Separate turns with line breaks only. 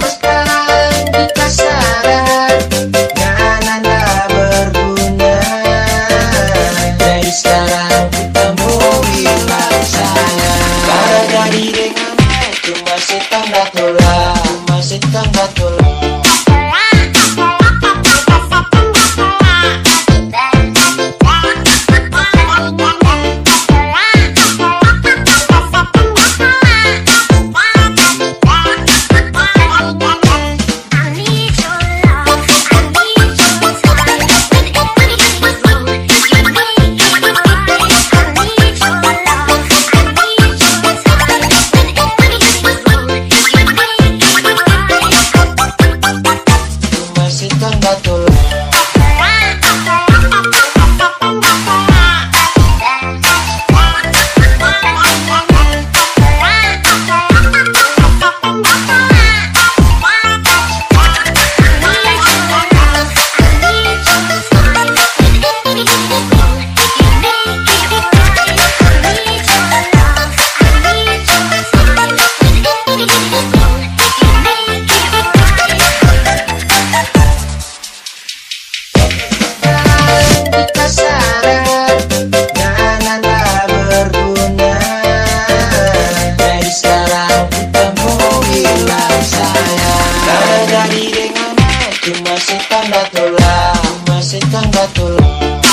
Mascara kasih kan batu tulang masih tangga tulang